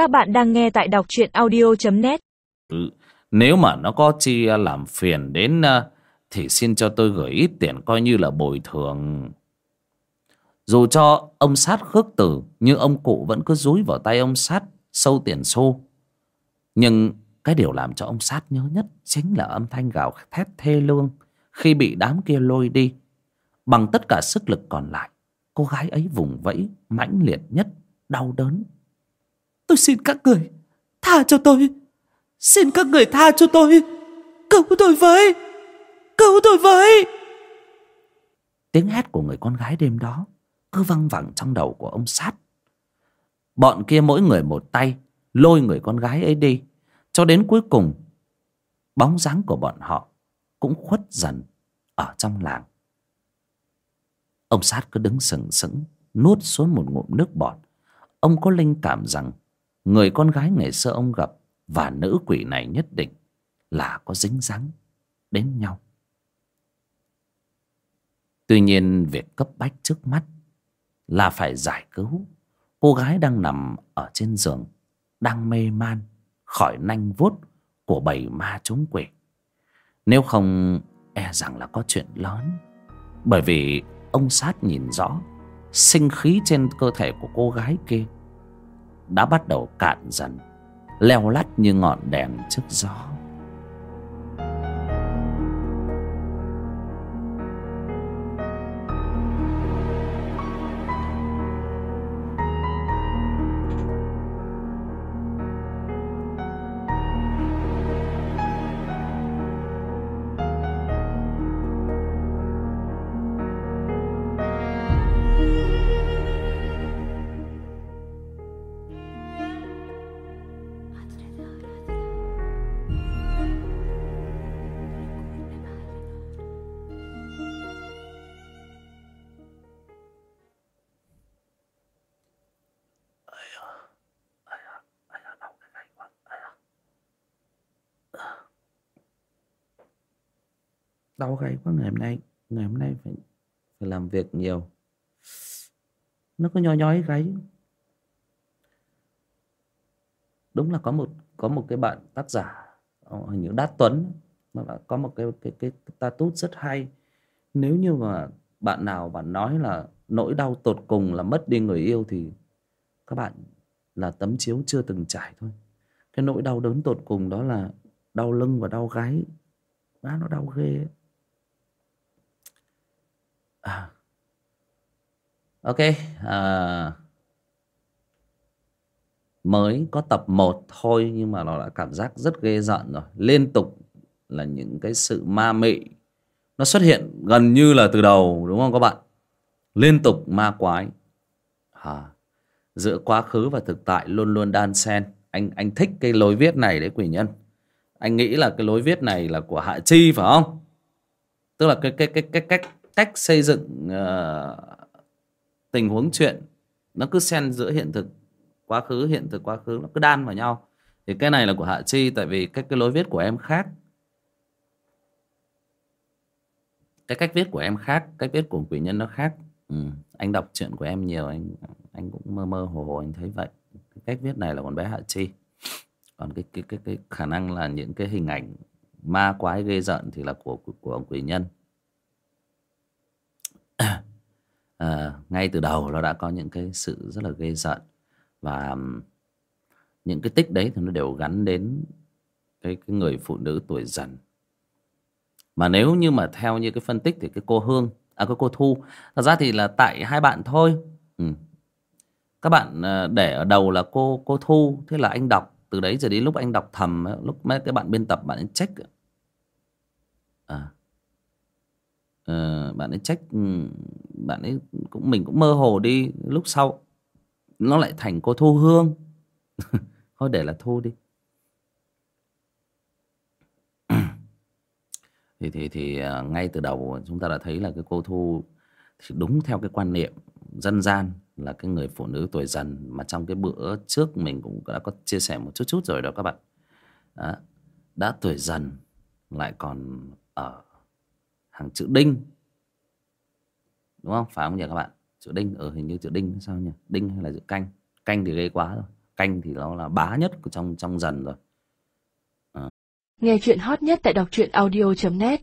Các bạn đang nghe tại đọc truyện audio.net Ừ, Nếu mà nó có chi à, làm phiền đến à, Thì xin cho tôi gửi ít tiền coi như là bồi thường. Dù cho ông sát khước từ Nhưng ông cụ vẫn cứ dúi vào tay ông sát Sâu tiền xô Nhưng cái điều làm cho ông sát nhớ nhất Chính là âm thanh gào thét thê lương Khi bị đám kia lôi đi. Bằng tất cả sức lực còn lại Cô gái ấy vùng vẫy mãnh liệt nhất Đau đớn. Tôi xin các người Tha cho tôi. Xin các người tha cho tôi. Cứu tôi với. Cứu tôi với. Tiếng hét của người con gái đêm đó Cứ văng vẳng trong đầu của ông sát. Bọn kia mỗi người một tay, Lôi người con gái ấy đi, Cho đến cuối cùng, Bóng dáng của bọn họ Cũng khuất dần Ở trong làng. Ông sát cứ đứng sừng sững, Nuốt xuống một ngụm nước bọt. Ông có linh cảm rằng Người con gái ngày xưa ông gặp Và nữ quỷ này nhất định Là có dính dáng đến nhau Tuy nhiên việc cấp bách trước mắt là phải giải cứu cô gái đang nằm ở trên giường, đang mê man khỏi nanh vuốt của bầy ma chúng quỷ. Nếu không e rằng là có chuyện lớn. Bởi vì ông sát nhìn rõ sinh khí trên cơ thể của cô gái kia đã bắt đầu cạn dần, leo lắt như ngọn đèn trước gió. Đau gáy quá ngày hôm nay ngày hôm nay phải phải làm việc nhiều. Nó có nhói nhói gáy đúng là có một có một cái bạn tác giả ờ, hình như Đát Tuấn nó đã có một cái cái cái, cái tattoo rất hay. Nếu như mà bạn nào bạn nói là nỗi đau tột cùng là mất đi người yêu thì các bạn là tấm chiếu chưa từng trải thôi. Cái nỗi đau đớn tột cùng đó là đau lưng và đau gáy. Má nó đau ghê. ấy. À. Ok à, Mới có tập 1 thôi Nhưng mà nó đã cảm giác rất ghê giận rồi. Liên tục là những cái sự ma mị Nó xuất hiện gần như là từ đầu Đúng không các bạn? Liên tục ma quái. À, Giữa quá khứ và thực tại Luôn luôn đan xen. Anh anh thích cái lối viết này đấy quỷ nhân. Anh nghĩ là cái lối viết này là của Hạ Chi phải không? Tức là cái cái cái cái cách cách xây dựng uh, tình huống chuyện nó cứ xen giữa hiện thực quá khứ hiện thực quá khứ nó cứ đan vào nhau. Thì cái này là của hạ chi tại vì cách cái lối viết của em khác. Cái cách viết của em khác cách viết của quỷ nhân nó khác. Ừ. anh đọc chuyện của em nhiều anh anh cũng mơ mơ hồ hồ anh thấy vậy. Cái cách viết này là con bé hạ chi. Còn cái cái cái cái khả năng là những cái hình ảnh ma quái ghê giận thì là của của, của ông quỷ nhân. À, ngay từ đầu nó đã có những cái sự rất là ghê giận và những cái tích đấy thì nó đều gắn đến cái, cái người phụ nữ tuổi dần. Mà nếu như mà theo như cái phân tích thì cái cô hương à cái cô thu thật ra thì là tại hai bạn thôi. Ừ. các bạn ờ, để ở đầu là cô cô thu thế là anh đọc từ đấy giờ đến lúc anh đọc thầm ờ, lúc mấy cái bạn biên tập bạn ấy check à. À bạn ấy trách bạn ấy cũng, mình cũng mơ hồ đi lúc sau. Nó lại thành cô thu hương. Thôi để là thu đi. Thì thì thì à, ngay từ đầu chúng ta đã thấy là cái cô thu thì đúng theo cái quan niệm dân gian là cái người phụ nữ tuổi dần mà trong cái bữa trước mình cũng đã có chia sẻ một chút chút rồi đó các bạn. Đó. đã tuổi dần lại còn ở hàng chữ đinh đúng không? Phải không nhỉ các bạn? Chữ đinh ở hình như chữ đinh, sao nhỉ? Đinh hay là chữ canh? Canh thì ghê quá rồi. Canh thì nó là bá nhất của trong trong dần rồi. À. nghe chuyện hot nhất tại đọc truyện audio.net